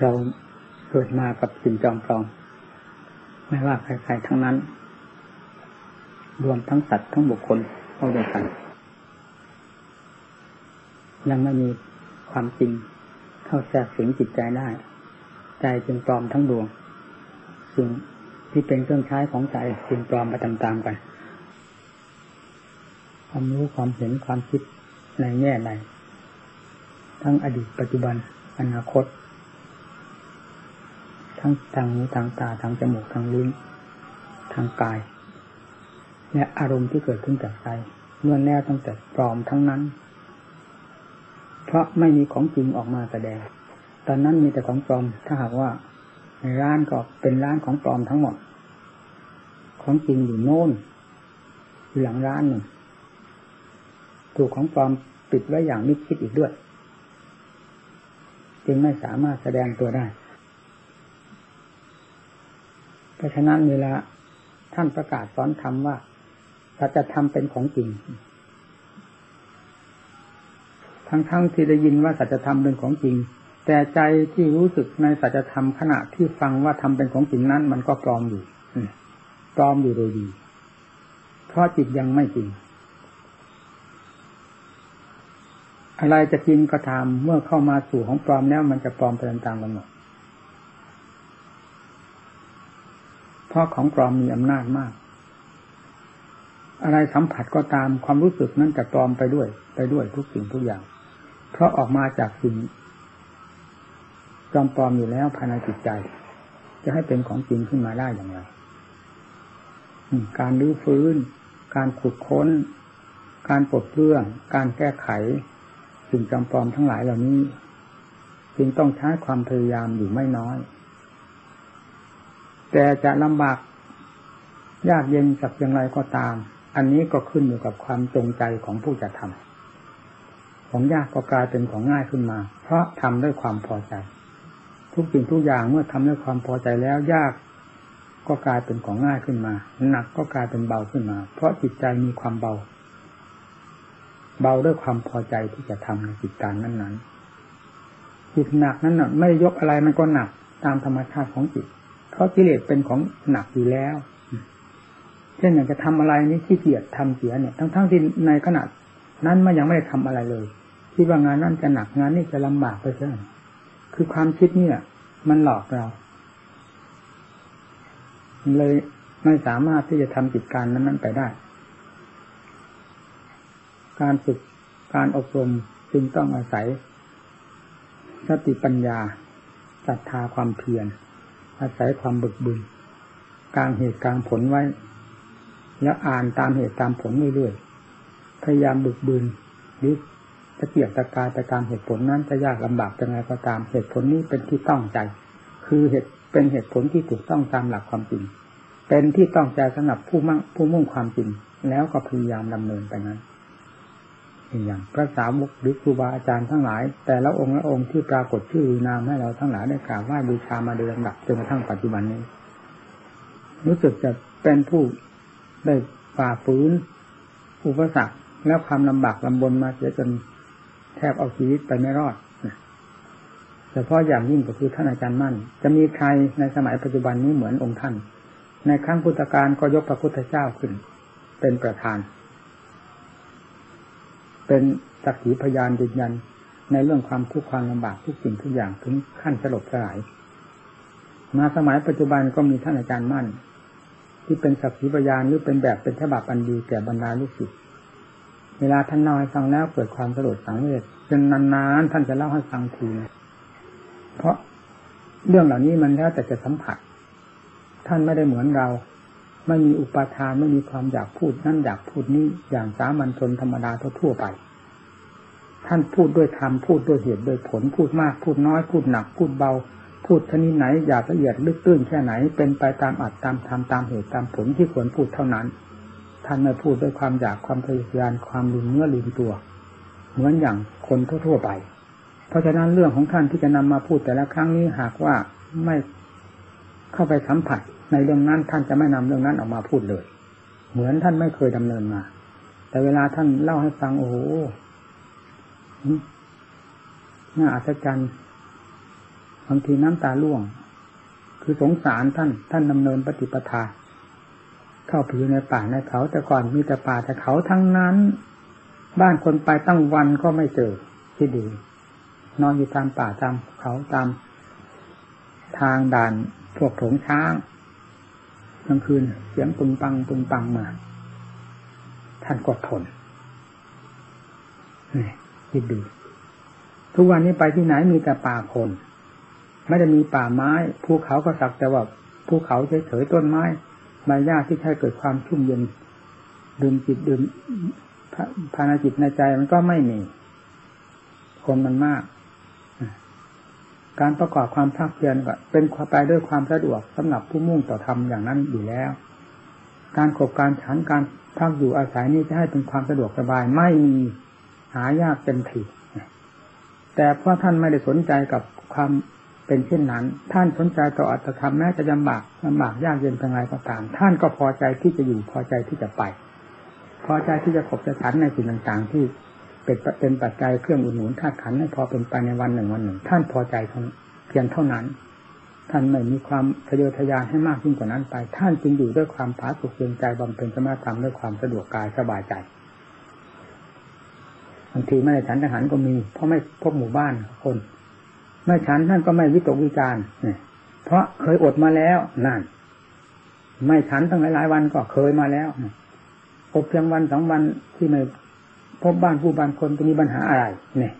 เราเกิดมากับสิ่งจอมปลอม ไม่ว่าใครๆทั้งนั้น รวมทั้งสัตว์ทั้งบุคคลเข้าด้วยกัน ยังไม่มีความจริงเข้าแทรกสิงจิตใจได้ ใจจึงปลอมทั้งดวงสิ่งที่เป็นเครื่องใช้ของใจจึงปลอมไปตามๆกัน ความรู้ความเห็นความคิดในแง่ใดทั้งอดีตปัจจุบันอนาคต ทั้งทางหูทางตาทางจมูกทางลิ้นทางกาย และอารมณ์ที่เกิดขึ้นจากใจเมื่อแน่ตั้งแต่ปลอมทั้งนั้น เพราะไม่มีของจริงออกมาแสดง ตอนนั้นมีแต่ของปลอมถ้าหากว่าในร้านก็เป็นร้านของปลอมทั้งหมด ของจริงอยู่โน่นอยู่หลังร้านหนึ่งถูกของปลอมปิดไว้อย่างมิดชิดอีกด้วย จึงไม่สามารถแสดงตัวได้ เพ ราะฉะนั้นเวลาท่านประกาศสอนธรรมว่าสัจธรรมเป็นของจริง ทั้งๆทที่ได้ยินว่าสัจธรรมเป็นของจริง แต่ใจที่รู้สึกในสัจธรรมขณะที่ฟังว่าทำเป็นของจริงนั้น มันก็ปลอมอยู่ปลอมอยู่โดยดี เพราะจิตยังไม่จริง อะไรจะจริงก็ตามเมื่อเข้ามาสู่ของปลอมแล้วมันจะปลอมไปตามๆกันหมด เพราะของปลอมมีอำนาจมาก อะไรสัมผัสก็ตามความรู้สึกนั้นจะปลอมไปด้วย ไปด้วยทุกสิ่งทุกอย่าง เพราะออกมาจากสิ่งจอมปลอมอยู่แล้วภายในจิตใจ จะให้เป็นของจริงขึ้นมาได้อย่างไรการรื้อฟื้น การขุดค้น การปลดเปลื้อง การแก้ไข สิ่งจำปลอมทั้งหลายเหล่านี้ จึงต้องใช้ความพยายามอยู่ไม่น้อย แต่จะลำบากยากเย็นสักอย่างไรก็ตาม อันนี้ก็ขึ้นอยู่กับความจงใจของผู้จะทำของยากก็กลายเป็นของง่ายขึ้นมา เพราะทำด้วยความพอใจ ทุกสิ่งทุกอย่างเมื่อทำด้วยความพอใจแล้วยากก็กลายเป็นของง่ายขึ้นมา หนักก็กลายเป็นเบาขึ้นมา เพราะจิตใจมีความเบา เบาด้วยความพอใจที่จะทำในกิจการนั้นๆจิตหนักนั้นน่ะไม่ยกอะไรมันก็หนักตามธรรมชาติของจิต เพราะกิเลสเป็นของหนักอยู่แล้ว เช่นอย่างจะทำอะไรนี่ขี้เกียจทำเสียเนี่ย ทั้งๆทที่ในขณะนั้นมันยังไม่ได้ทำอะไรเลยคิดว่างานนั้นจะหนักงานนี้จะลำบากไปเสียคือความคิดเนี่ยมันหลอกเรา เลยไม่สามารถที่จะทำกิจการนั้น ๆ ไปได้ การฝึกการอบรมจึงต้องอาศัยสติปัญญาศรัทธาความเพียร อาศัยความบึกบึนกลางเหตุกลางผลไว้ แล้วอ่านตามเหตุตามผลเรื่อยๆพยายามบึกบึนหรือตะเกียบตะกายไปตามเหตุผลนั้นจะยากลำบากยังไงก็ตามเหตุผลนี้เป็นที่ต้องใจ คือเหตุเป็นเหตุผลที่ถูกต้องตามหลักความจริง เป็นที่ต้องใจสำหรับผู้มั่งผู้มุ่งความจริง แล้วก็พยายามดำเนินไปนั้น อย่างพระสาวกหรือครูบาอาจารย์ทั้งหลาย แต่ละองค์ละองค์ที่ปรากฏชื่อนามให้เราทั้งหลายได้กราบไหว้บูชามาโดยลำดับจนกระทั่งปัจจุบันนี้ รู้สึกจะเป็นผู้ได้ฝ่าฝืนอุปสรรคแล้วความลำบากลำบนมาเสียจนแทบเอาชีวิตไปไม่รอดแต่เพราะอย่างยิ่งก็คือท่านอาจารย์มั่น จะมีใครในสมัยปัจจุบันนี้เหมือนองค์ท่าน ในครั้งพุทธกาลก็ยกพระพุทธเจ้าขึ้น เป็นประธาน เป็นสักขีพยานยืนยัน ในเรื่องความทุกข์ความลำบากทุกสิ่งทุกอย่างถึงขั้นสลบสลาย มาสมัยปัจจุบันก็มีท่านอาจารย์มั่น ที่เป็นสักขีพยานหรือเป็นแบบเป็นฉบับอันดีแก่บรรดาลูกศิษย์เวลาท่านเล่าให้ฟังแล้วเกิดความสลดสังเวชจนนานๆท่านจะเล่าให้ฟังทีเพราะเรื่องเหล่านี้มันแล้วแต่จะสัมผัส ท่านไม่ได้เหมือนเรา ไม่มีอุปาทานไม่มีความอยากพูดนั่นอยากพูดนี้อย่างสามัญชนธรรมดาทั่วไป ท่านพูดด้วยธรรมพูดด้วยเหตุด้วยผลพูดมากพูดน้อยพูดหนักพูดเบา พูดชนิดไหนอยากละเอียดลึกตื้นแค่ไหน เป็นไปตามอัดตามธรรมตามเหตุตามผลที่ควรพูดเท่านั้น ท่านไม่พูดด้วยความอยากความทะเยานความลืมเนื้อลืมตัว เหมือนอย่างคนทั่วๆไป เพราะฉะนั้นเรื่องของท่านที่จะนำมาพูดแต่ละครั้งนี้หากว่าไม่ เข้าไปสัมผัสในเรื่องนั้นท่านจะไม่นำเรื่องนั้นออกมาพูดเลย เหมือนท่านไม่เคยดำเนินมา แต่เวลาท่านเล่าให้ฟังโอ้โหน่าอัศจรรย์บางทีน้ำตาล่วง คือสงสารท่าน ท่านดำเนินปฏิปทา เข้าไปอยู่ในป่าในเขา แต่ก่อนมีแต่ป่าแต่เขาทั้งนั้น บ้านคนไปตั้งวันก็ไม่เจอที่ดี นอนอยู่ตามป่าตามเขาตามทางด่าน พวกโถงช้างกลางคืนเสียงปุงปังปุงปังมา ท่านกดทนนี่คิดดูทุกวันนี้ไปที่ไหนมีแต่ป่าคน ไม่ได้มีป่าไม้ภูเขาก็สักแต่ว่าภูเขาเฉยๆต้นไม้ใบหญ้าที่ใช้เกิดความชุ่มเย็นดื่มจิตดื่มภายในจิตในใจมันก็ไม่มี คนมันมาก การประกอบความภาคเพียรก็เป็นไปด้วยความสะดวกสำหรับผู้มุ่งต่อธรรมอย่างนั้นอยู่แล้ว การขบการฉันการพักอยู่อาศัยนี้จะให้เป็นความสะดวกสบายไม่มีหายากเต็มทีแต่เพราะท่านไม่ได้สนใจกับความเป็นเช่นนั้น ท่านสนใจต่ออัตธรรมแม้จะลำบากลำบากยากเย็นเพียงไรก็ตาม ท่านก็พอใจที่จะอยู่พอใจที่จะไป พอใจที่จะขบจะฉันในสิ่งต่างๆที่ เป็นเป็นปัจจัยเครื่องอุดหนุนธาตุขันให้พอเป็นไปในวันหนึ่งวันหนึ่ง ท่านพอใจเพียงเท่านั้น ท่านไม่มีความทะเยอทะยานให้มากยิ่งกว่านั้นไป ท่านจึงอยู่ด้วยความผาสุกเพียงใจบำเพ็ญสมาธรรมด้วยความสะดวกกายสบายใจบางทีไม่ได้ฉันทหารก็มี เพราะไม่พบหมู่บ้านคนไม่ฉันท่านก็ไม่วิตกวิจารณ์เนี่ยเพราะเคยอดมาแล้วนั่นไม่ฉันตั้งหลายวันก็เคยมาแล้วอดเพียงวันสองวันที่ไม่ พบบ้านผู้บ้านคนจะมีปัญหาอะไร เนี่ย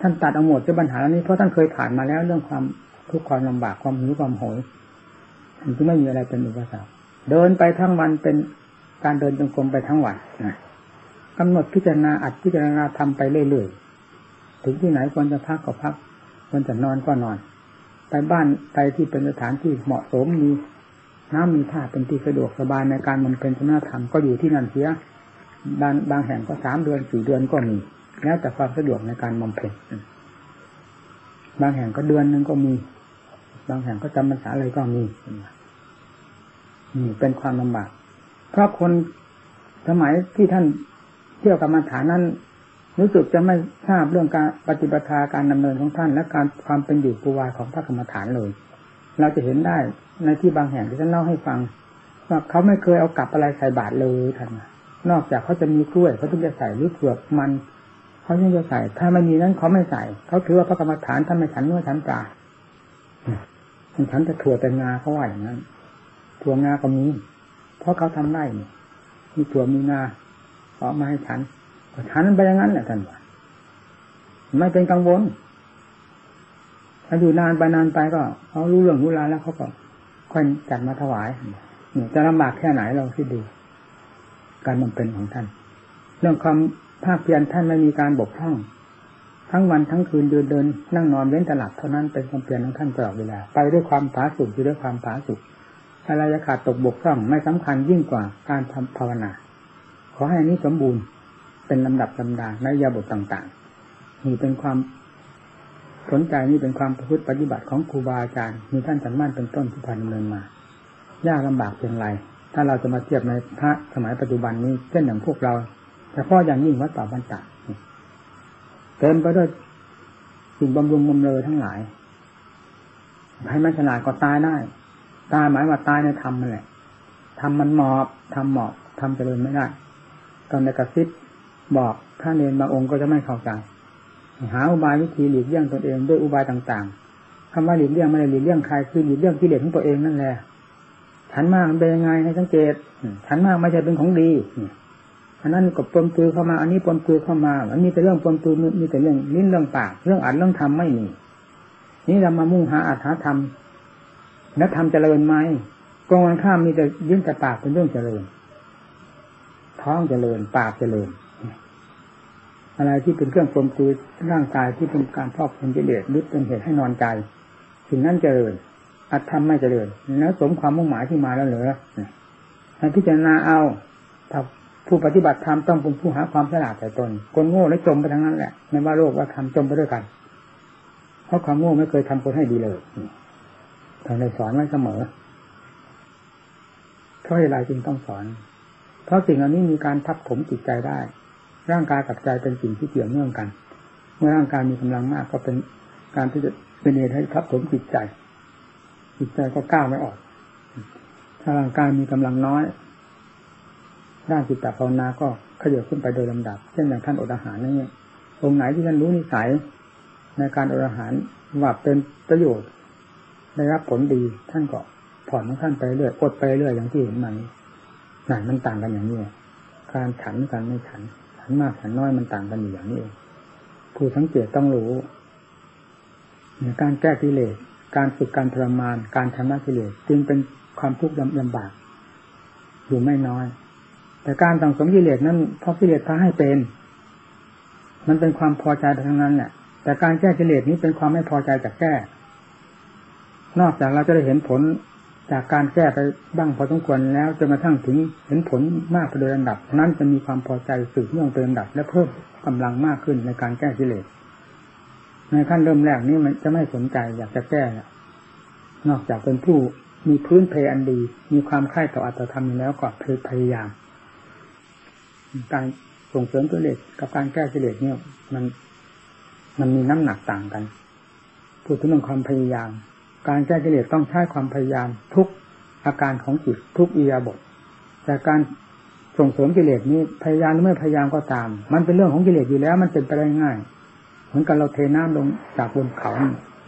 ท่านตัดเอาหมดจะปัญหาเหล่านี้เพราะท่านเคยผ่านมาแล้วเรื่องความทุกข์ความลำบากความหิวความโหยมันจะไม่มีอะไรเป็นอุปสรรคเดินไปทั้งวันเป็นการเดินจงกรมไปทั้งวันนะกำหนดพิจารณาอัดพิจารณาทำไปเรื่อยๆถึงที่ไหนควรจะพักก็พักควรจะนอนก็นอน ไปบ้านไปที่เป็นสถานที่เหมาะสมมีน้ำมีท่าเป็นที่สะดวกสบายในการมันเป็นสมณธรรมก็อยู่ที่นั่นเสีย บางบางแห่งก็สามเดือนสี่เดือนก็มี แล้วแต่ความสะดวกในการบำเพ็ญบางแห่งก็เดือนนึงก็มี บางแห่งก็จำพรรษาเลยก็มีนี่เป็นความลำบากเพราะคนสมัยที่ท่านเที่ยวกรรมฐานนั้นรู้สึกจะไม่ทราบเรื่องการปฏิบัติการดำเนินของท่าน และการความเป็นอยู่ปูวาของพระกรรมฐานเลย เราจะเห็นได้ในที่บางแห่งที่ท่านเล่าให้ฟังว่าเขาไม่เคยเอากลับอะไรใส่บาตรเลยท่าน นอกจากเขาจะมีกล้วยเขาถึงจะใส่หรือเผือกมันเขาถึงจะใส่ ถ้าไม่มีนั้นเขาไม่ใส่ เขาถือว่าพระกรรมฐานท่านไม่ฉันเนื้อฉันปลาฉันจะถั่วแต่งาเขาว่าอย่างนั้นถั่วงาก็มีเพราะเขาทำได้มีถั่วมีงาขอมาให้ฉันฉันไปอย่างนั้นแหละท่านว่าไม่เป็นกังวลถ้าอยู่นานไปนานไปก็เขารู้เรื่องรู้ราวแล้วเขาก็ค่อยจัดมาถวายเนี่ยจะลำบากแค่ไหนเราคิดดู การมันเป็นของท่าน เรื่องความภาคเพียรท่านไม่มีการบกพร่อง ทั้งวันทั้งคืนเดินเดินนั่งนอนเว้นตลับเท่านั้นเป็นความเพียรของท่านตลอดเวลา ไปด้วยความผาสุกอยู่ด้วยความผาสุกอะไรจะขาดตกบกพร่องไม่สำคัญยิ่งกว่าการทำภาวนา ขอให้อันนี้สมบูรณ์เป็นลำดับลำดาในยาบทต่างๆนี่เป็นความสนใจนี่เป็นความประพฤติปฏิบัติของครูบาอาจารย์มีท่านสันมั่นเป็นต้นที่ผ่านดำเนินมา ยากลำบากเพียงไร ถ้าเราจะมาเทียบในพระสมัยปัจจุบันนี้เช่นอย่างพวกเราแต่พ่ออย่างยิ่งวัดป่าบรรดาเต็มไปด้วยสิ่งบำรุงบำเรอทั้งหลายให้มันฉลาดก็ตายได้ ตายหมายว่าตายในธรรมมันแหละทำมันหมอบทำหมอบทำเจริญไม่ได้ตอนในกระซิบบอกถ้าเนนบางองค์ก็จะไม่เข้าใจ หาอุบายวิธีหลีกเลี่ยงตนเองด้วยอุบายต่างๆคำว่าหลีกเลี่ยงไม่ได้หลีกเลี่ยงใครคือหลีกเลี่ยงกิเลสของตัวเองนั่นแหละ ฉันมากมันเป็นยังไงให้สังเกต ฉันมากไม่ใช่เป็นของดีอันนั้นก็ปนปือเข้ามา อันนี้ปนปือเข้ามา อันนี้เป็นเรื่องปนปือมีแต่เรื่องลิ้นเรื่องปาก เรื่องอัดเรื่องทำไม่มี นี่เรามามุ่งหาอัตถธรรมแล้วทำเจริญไหมกองวันข้ามมีแต่ยิ้มแต่ปากเป็นเรื่องเจริญ ท้องเจริญ ปากเจริญ อะไรที่เป็นเครื่องปมคือร่างกายที่เป็นการพอกเป็นกิเลสลึกเป็นเหตุให้นอนใจสิ่งนั้นเจริญ อัตธรรมไม่เจริญแล้วสมความมุ่งหมายที่มาแล้วเหรอให้พิจารณาเอาถ้าผู้ปฏิบัติธรรมต้องเป็นผู้หาความฉลาดแต่ตน คนโง่และจมไปทั้งนั้นแหละ ไม่ว่าโลกว่าธรรมจมไปด้วยกัน เพราะความโง่ไม่เคยทำคนให้ดีเลยทานได้สอนไว้เสมอ เพราะอะไรจึงต้องสอน เพราะสิ่งเหล่านี้มีการทับถมจิตใจได้ ร่างกายกับใจเป็นสิ่งที่เกี่ยวเนื่องกัน เมื่อร่างกายมีกำลังมากก็เป็นการที่จะเป็นเหตุให้ทับถมจิตใจ จิตใจก็ก้าวไม่ออก ถ้าร่างกายมีกำลังน้อย ด้านจิตตภาวนาก็ขยับขึ้นไปโดยลำดับ เช่นอย่างท่านอดอาหารนั่นเององค์ไหนที่ท่านรู้นิสัยในการอดอาหารว่าเป็นประโยชน์ได้รับผลดีท่านก็ผ่อนของท่านไปเรื่อยอดไปเรื่อยอย่างที่เห็นมันนั่นมันต่างกันอย่างนี้การฉันกันไม่ฉันฉันมากฉันน้อยมันต่างกันอยู่อย่างนี้เองผู้สังเกตต้องรู้ในการแก้กิเลส การฝึกการทรมานการชำระกิเลสจึงเป็นความทุกข์ลำบาก อยู่ไม่น้อย แต่การต่างสมกิเลสนั้นเพราะกิเลสพาให้เป็น มันเป็นความพอใจทั้งนั้นแหละแต่การแก้กิเลสนี้เป็นความไม่พอใจจากแก้ นอกจากเราจะได้เห็นผลจากการแก้ไปบ้างพอสมควรแล้วจะมาทั้งถึงเห็นผลมากไปโดยลำดับ นั้นจะมีความพอใจสืบเนื่องเป็นลำดับ และเพิ่มกำลังมากขึ้นในการแก้กิเลส ในขั้นเริ่มแรกนี้มันจะไม่สนใจอยากจะแก้นอกจากเป็นผู้มีพื้นเพอันดี มีความค่ายต่ออัตธรรมแล้วก็พยายาม การส่งเสริมกิเลสกับการแก้กิเลสเนี่ยมันมันมีน้ำหนักต่างกันพูดถึงเรื่องความพยายาม การแก้กิเลสต้องใช้ความพยายามทุกอาการของจิตทุกอียาบทแต่การส่งเสริมกิเลสนี้พยายามหรือไม่พยายามก็ตาม มันเป็นเรื่องของกิเลสอยู่แล้ว มันเป็นไปได้ง่าย เหมือนกันเราเทน้ำลงจากบนเขา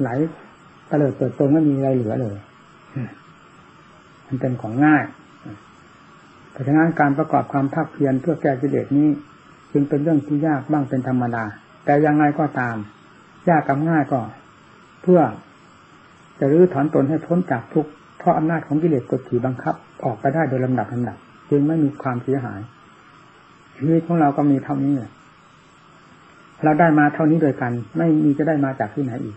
ไหลตะเลิดเปิดตรงไม่มีอะไรเหลือเลยมันเป็นของง่ายเพราะฉะนั้นการประกอบความภาคเพียรเพื่อแก้กิเลสนี้ จึงเป็นเรื่องที่ยากบ้างเป็นธรรมดา แต่ยังไงก็ตาม ยากกับง่ายก็ เพื่อจะรื้อถอนตนให้พ้นจากทุกข์เพราะอำนาจของกิเลสกดขี่บังคับ ออกไปได้โดยลำดับลำดับ จึงไม่มีความเสียหายชีวิตของเราก็มีเท่านี้ เราได้มาเท่านี้โดยกัน ไม่มีจะได้มาจากที่ไหนอีก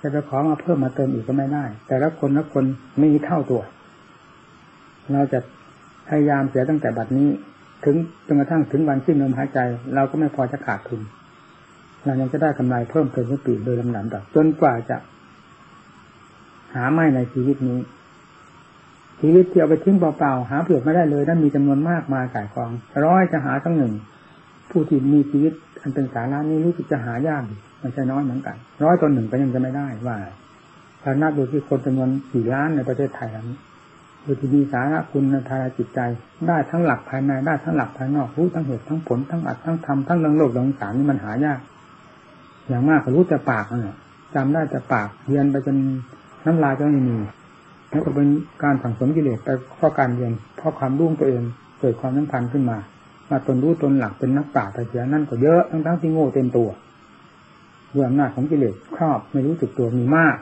จะไปขอมาเพิ่มมาเติมอีกก็ไม่ได้ แต่ละคนละคนมีเท่าตัว เราจะพยายามเสียตั้งแต่บัดนี้ ถึงจนกระทั่งถึงวันสิ้นลมหายใจ เราก็ไม่พอจะขาดทุนเรายังจะได้กำไรเพิ่มเติมทุกปีโดยลำดับจนกว่าจะ หาไม่ในชีวิตนี้ ชีวิตที่เอาไปทิ้งเปล่าๆหาเปลือกไม่ได้เลยนั้นมีจำนวนมากมากายกอง ร้อยจะหาทั้งหนึ่ง ผู้ที่มีชีวิตอันเป็นสาระนี้รู้สึกจะหายากไม่ใช่น้อยเหมือนกัน ร้อยตัวหนึ่งก็ยังจะไม่ได้ว่าถ้านับดูที่คนจำนวนกี่ล้านในประเทศไทยนี้ดูที่มีสาระคุณในทางจิตใจ ได้ทั้งหลักภายในได้ทั้งหลักภายนอกรู้ทั้งเหตุทั้งผลทั้งอัดทั้งทำทั้งเรื่องโลกเรื่องสารนี่มันหายาก อย่างมากก็รู้แต่ปากนี่จำได้แต่ปากเรียนไปจนน้ำลายจะไม่มีแล้วก็เป็นการสั่งสมกิเลสไปเพราะการเรียนเพราะความรุ่งตัวเองเกิดความสำคัญขึ้นมา มาตนรู้ตนหลักเป็นนักปราแต่เสียนั่นก็เยอะทั้งทั้งที่โง่เต็มตัวด้วยอำนาจของกิเลสครอบไม่รู้สึกตัวมีมาก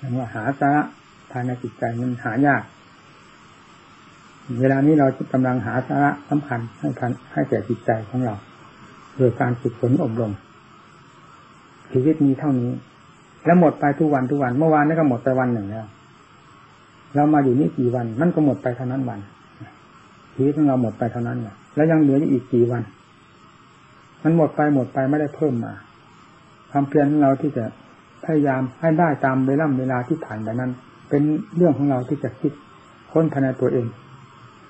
นี่ว่าหาสาระภายในจิตใจมันหายาก เวลานี้เรากำลังหาสาระสำคัญให้พันให้แก่จิตใจของเรา โดยการฝึกฝนอบรมชีวิตมีเท่านี้ แล้วหมดไปทุกวันทุกวัน เมื่อวานนี้ก็หมดไปวันหนึ่งแล้ว เรามาอยู่นี่กี่วัน มันก็หมดไปเท่านั้นวัน ชีวิตของเราหมดไปเท่านั้นเนี่ยแล้วยังเหลืออีกกี่วัน มันหมดไปหมดไปไม่ได้เพิ่มมา ความเพียรของเราที่จะพยายามให้ได้ตามเวลาเวลาที่ผ่านไปนั้น เป็นเรื่องของเราที่จะคิดค้นภายในตัวเอง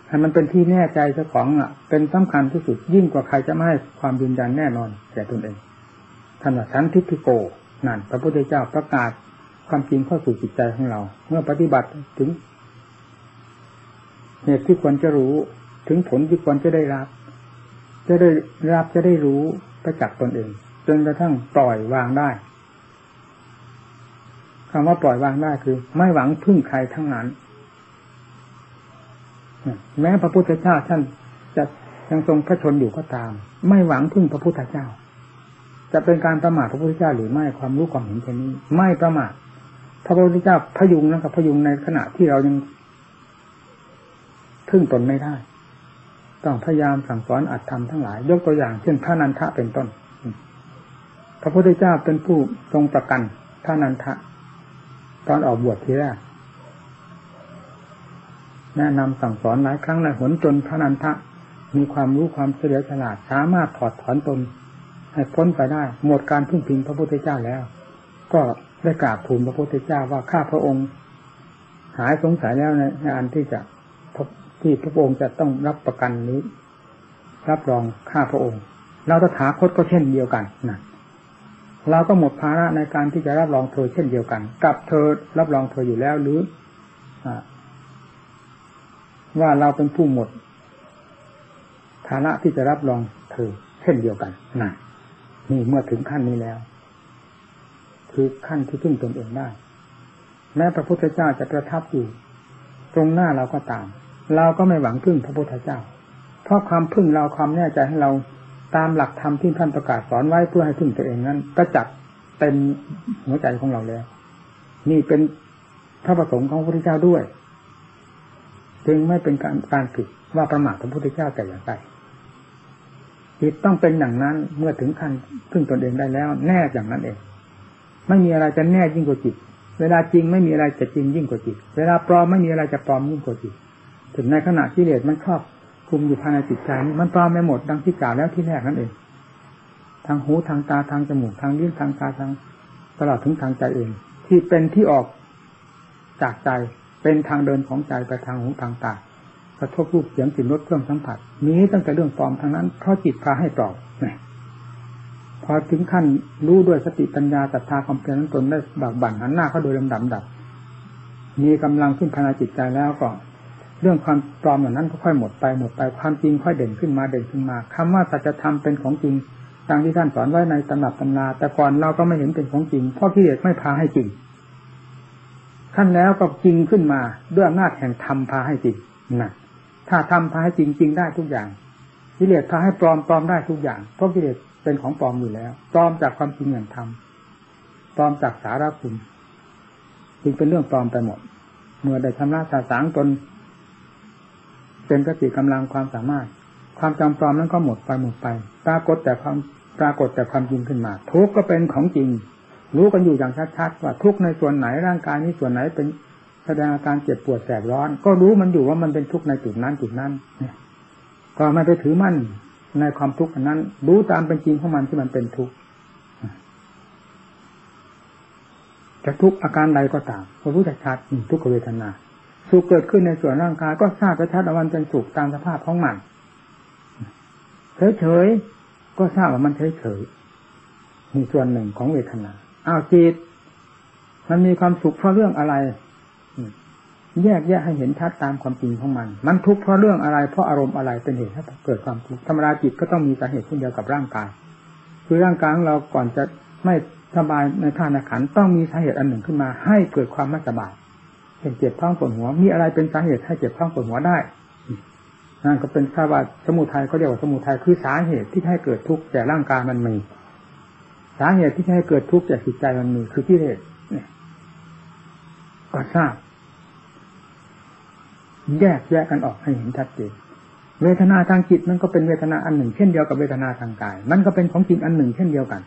ให้มันเป็นที่แน่ใจเจ้าของอะ เป็นสำคัญที่สุดยิ่งกว่าใครจะไม่ให้ความยืนยันแน่นอนแก่ตนเองท่านว่าฉันทิฏฐิโกนั่นพระพุทธเจ้าประกาศความจริงเข้าสู่จิตใจของเรา เมื่อปฏิบัติถึง เหตุที่ควรจะรู้ถึงผลที่ควรจะได้รับ จะได้รับจะได้รู้ประจักษ์ตนเองจนกระทั่งปล่อยวางได้คำว่าปล่อยวางได้คือ ไม่หวังพึ่งใครทั้งนั้น แม้พระพุทธเจ้าท่านจะยังทรงพระชนอยู่ก็ตาม ไม่หวังพึ่งพระพุทธเจ้า จะเป็นการประมาทพระพุทธเจ้าหรือไม่ความรู้ความเห็นเช่นนี้ ไม่ประมาทพระพุทธเจ้าพยุงนะครับพยุงในขณะที่เรายัง พึ่งตนไม่ได้ ต้องพยายามสั่งสอนอัดทำทั้งหลาย ยกตัวอย่างเช่นพระนันทะเป็นต้น พระพุทธเจ้าเป็นผู้ทรงประกันพระนันทะ ตอนออกบวชทีแรกแนะนำสั่งสอนหลายครั้งหลายหนจนพระนันทะ มีความรู้ความเฉลียวฉลาดสามารถถอดถอนตน ให้พ้นไปได้ หมดการพึ่งพิงพระพุทธเจ้าแล้ว ก็ได้กราบทูลพระพุทธเจ้าว่าข้าพระองค์ หายสงสัยแล้วในงานที่จะ ที่พระองค์จะต้องรับประกันนี้ รับรองข้าพระองค์ เราตถาคตก็เช่นเดียวกันนะเราก็หมดภาระในการที่จะรับรองเธอเช่นเดียวกัน กับเธอรับรองเธออยู่แล้วหรือว่าเราเป็นผู้หมดภาระที่จะรับรองเธอ เช่นเดียวกันนะนี่เมื่อถึงขั้นนี้แล้ว คือขั้นที่พึ่งตนเองได้ แม้พระพุทธเจ้าจะประทับอยู่ ตรงหน้าเราก็ตาม เราก็ไม่หวังพึ่งพระพุทธเจ้า เพราะความพึ่งเราความแน่ใจให้เราตามหลักธรรมที่ท่านประกาศสอนไว้เพื่อให้พึ่งตัวเองนั้นก็จัดเต็มหัวใจของเราแล้ว นี่เป็นพระประสงค์ของพระพุทธเจ้าด้วย จึงไม่เป็นการการผิดว่าประมาทพระพุทธเจ้าแต่อย่างใดจิตต้องเป็นอย่างนั้นเมื่อถึงขั้นพึ่งตนเองได้แล้ว แน่อย่างนั้นเอง ไม่มีอะไรจะแน่ยิ่งกว่าจิต เวลาจริงไม่มีอะไรจะจริงยิ่งกว่าจิต เวลาปลอมไม่มีอะไรจะปลอมยิ่งกว่าจิต ถึงในขณะที่เลสมันครอบคุมอยู่ภายในจิตใจมันปลอมไปหมดดังที่กล่าวแล้วที่แรกนั่นเอง ทางหูทางตาทางจมูกทางลิ้นทางกายทางตลอดถึงทางใจเอง ที่เป็นที่ออกจากใจเป็นทางเดินของใจไปทางหูทางตากระทบรูปเสียงกลิ่นรสเครื่องสัมผัสนี้ตั้งแต่เรื่องปลอมทางนั้นเพราะจิตพาให้ปลอมพอถึงขั้นรู้ด้วยสติปัญญาศรัทธาความเพียรนั้นตนได้บากบั่นหันหน้าเข้าโดยลำดับดับมีกำลังขึ้นภายในจิตใจแล้วก็ เรื่องความปลอมเหล่านั้นก็ค่อยหมดไปหมดไปความจริงค่อยเด่นขึ้นมาเด่นขึ้นมาคำว่าสัจธรรมเป็นของจริงตามที่ท่านสอนไว้ในตำหนักตำนาแต่ก่อนเราก็ไม่เห็นเป็นของจริงเพราะกิเลสไม่พาให้จริงขั้นแล้วก็จริงขึ้นมาด้วยอำนาจแห่งธรรมพาให้จริงนะถ้าทำพาให้จริงจริงได้ทุกอย่างกิเลสพาให้ปลอมปลอมได้ทุกอย่างเพราะกิเลสเป็นของปลอมอยู่แล้วปลอมจากความจริงอย่งธรรมปลอมจากสาระคุณจึงเป็นเรื่องปลอมไปหมด เมื่อได้ชำระสาสางตน เป็นกติกำลังความสามารถ ความจำปลอมนั้นก็หมดไปหมดไป ปรากฏแต่ความปรากฏแต่ความจริงขึ้นมา ทุกก็เป็นของจริง รู้กันอยู่อย่างชัดๆว่าทุกในส่วนไหนร่างกายนี้ส่วนไหนเป็นแสดงอาการเจ็บปวดแสบร้อน ก็รู้มันอยู่ว่ามันเป็นทุกข์ในจุดนั้นจุดนั้นก็ไม่ไปถือมั่นในความทุกข์นั้น รู้ตามเป็นจริงของมันที่มันเป็นทุกข์จะทุกข์อาการใดก็ตามก็รู้จักชัดทุกขเวทนา สุขเกิดขึ้นในส่วนร่างกายก็ทราบชัดวันเป็นสุขตามสภาพของมันเฉยๆก็ทราบว่ามันเฉยๆมีส่วนหนึ่งของเวทนาอ้าวจิตมันมีความสุขเพราะเรื่องอะไรแยกแยะให้เห็นชัดตามความจริงของมัน มันทุกข์เพราะเรื่องอะไร เพราะอารมณ์อะไรเป็นเหตุให้เกิดความทุกข์ธรรมดาจิตก็ต้องมีสาเหตุเช่นเดียวกับร่างกาย คือร่างกายของเราก่อนจะไม่สบายในท่านาขันต้องมีสาเหตุอันหนึ่งขึ้นมา ให้เกิดความไม่สบาย เช่นเจ็บท้องปวดหัว มีอะไรเป็นสาเหตุให้เจ็บท้องปวดหัวได้นั่นก็เป็นทราบว่าสมุทัยเขาเรียกว่าสมุทัยคือสาเหตุที่ให้เกิดทุกข์แต่ร่างกายมันมี สาเหตุที่ให้เกิดทุกข์แต่จิตใจมันมี คือกิเลสเนี่ยก็ทราบ แยกแยกกันออกให้เห็นชัดเจนเวทนาทางจิตมันก็เป็นเวทนาอันหนึ่ง เช่นเดียวกับเวทนาทางกาย มันก็เป็นของจริงอันหนึ่ง เช่นเดียวกัน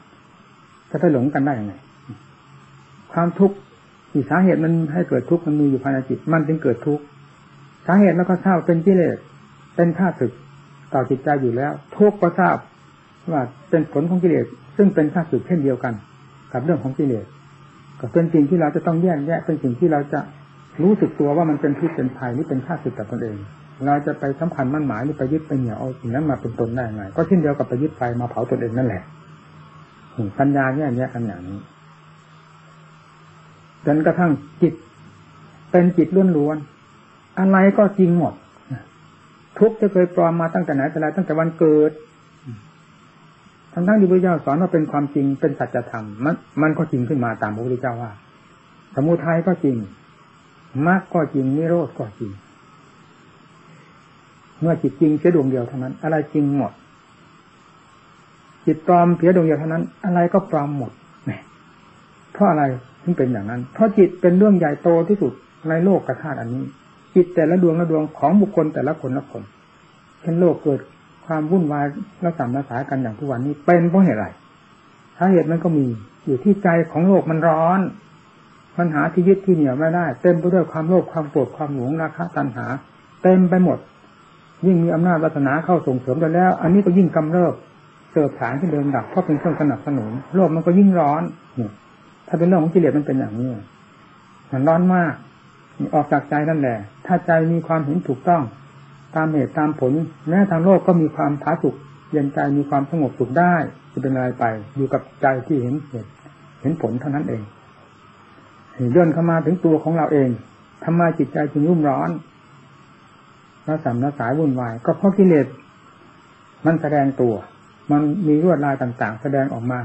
จะไปหลงกันได้ยังไงความทุกข์ ที่สาเหตุมันให้เกิดทุกข์มันมีอยู่ภายในจิต มันจึงเกิดทุกข์สาเหตุแล้วก็ทราบเป็นกิเลสเป็นข้าศึกต่อจิตใจอยู่แล้ว ทุกข์ก็ทราบว่าเป็นผลของกิเลสซึ่งเป็นข้าศึกเช่นเดียวกัน กับเรื่องของกิเลสก็เป็นสิ่งที่เราจะต้องแยกแยะเป็นสิ่งที่เราจะรู้สึกตัวว่ามันเป็นพิษเป็นภัยนี่เป็นข้าศึกกับตนเอง เราจะไปสำคัญมั่นหมายหรือไปยึดไปเหนี่ยวเอาสิ่งนั้นมาเป็นตนได้ไง ก็เช่นเดียวกับไปยึดไฟมาเผาตนเองนั่นแหละปัญญาแยกแยะกันอย่างนี้ จนกระทั่งจิต เป็นจิตล้วนๆอะไรก็จริงหมดทุกจะเคยปลอมมาตั้งแต่ไหนแต่ไรตั้งแต่วันเกิดทั้งทั้งที่พระเจ้าสอนว่าเป็นความจริงเป็นสัจธรรมมันมันก็จริงขึ้นมาตามพระพุทธเจ้าว่า สมุทัยก็จริงมรรคก็จริงนิโรธก็จริง เมื่อจิตจริงเสียดวงเดียวเท่านั้น อะไรจริงหมด จิตปลอมเพียดวงเดียวเท่านั้น อะไรก็ปลอมหมดเพราะอะไร ถึงเป็นอย่างนั้น เพราะจิตเป็นเรื่องใหญ่โตที่สุดในโลกกระธาตุอันนี้ จิตแต่ละดวงละดวงของบุคคลแต่ละคนละคนเช่นโลกเกิดความวุ่นวายและสัมระสากันอย่างทุกวันนี้เป็นเพราะเหตุอะไรสาเหตุมันก็มีอยู่ที่ใจของโลกมันร้อนปัญหาที่ยึดที่เหนี่ยวไม่ได้ เต็มไปด้วยความโลภความโกรธความหลงราคะตัณหา เต็มไปหมด ยิ่งมีอำนาจวาสนาเข้าส่งเสริมกันแล้ว อันนี้ก็ยิ่งกำเริบเสิร์ฟฐานที่เดินดับเพราะเป็นเครื่องสนับสนุนโลกมันก็ยิ่งร้อน ถ้าเป็นเรื่องของกิเลสมันเป็นอย่างนี้มันร้อนมากออกจากใจนั่นแหละ ถ้าใจมีความเห็นถูกต้อง ตามเหตุตามผล แม้ทางโลกก็มีความผาสุกย็นใจมีความสงบสุขได้จะเป็นอะไรไปอยู่กับใจที่เห็นเหตุเห็นผลเท่านั้นเองเลื่อนเข้ามาถึงตัวของเราเองทำไมจิตใจจึงรุ่มร้อนระสำระสายวุ่นวาย ก็เพราะกิเลสมันแสดงตัว มันมีรวดลายต่าง ๆ แสดงออกมา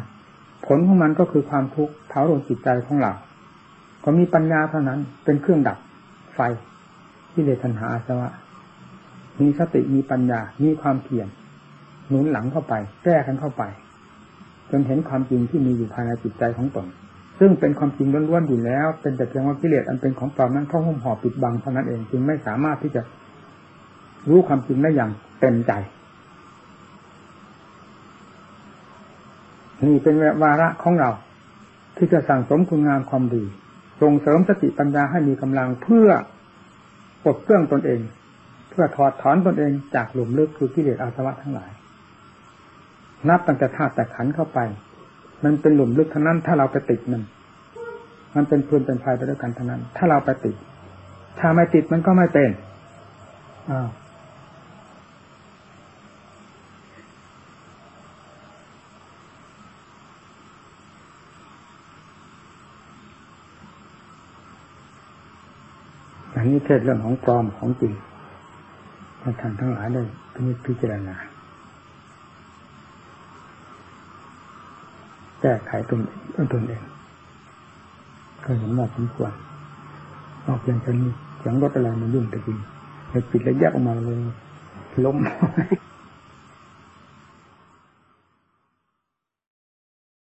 ผลของมันก็คือความทุกข์เผาลนจิตใจของเราก็มีปัญญาเท่านั้น เป็นเครื่องดับไฟที่เลสันหาอาสวะ มีสติมีปัญญา มีความเพียรหนุนหลังเข้าไป แก้กันเข้าไป จนเห็นความจริงที่มีอยู่ภายในจิตใจของตนซึ่งเป็นความจริงล้วนๆอยู่แล้ว เป็นแต่เพียงว่ากิเลสอันเป็นของปลอมนั้นเข้าหุ้มห่อปิดบังเท่านั้นเองจึงไม่สามารถที่จะรู้ความจริงได้อย่างเต็มใจ นี่เป็นวาระของเรา ที่จะสั่งสมคุณงามความดี ส่งเสริมสติปัญญาให้มีกำลังเพื่อปลดเครื่องตนเอง เพื่อถอดถอนตนเองจากหลุมลึกคือกิเลสอาสวะทั้งหลาย นับตั้งแต่ธาตุแต่ขันเข้าไป มันเป็นหลุมลึกทั้งนั้น ถ้าเราไปติดมันมันเป็นพื้นเป็นไฟไปด้วยกันทั้งนั้น ถ้าเราไปติด ถ้าไม่ติดมันก็ไม่เป็นอ้าว นี้เทศเรื่องของปลอมของจริงให้ท่านทั้งหลายได้พิพิจารณาแก้ไขตนตนเองก็เห็นว่าสมควรออกจากนี้เสียงรถอะไรมันยุ่งแต่จริงเลยปิดแล้วแยกออกมาเลยล้ม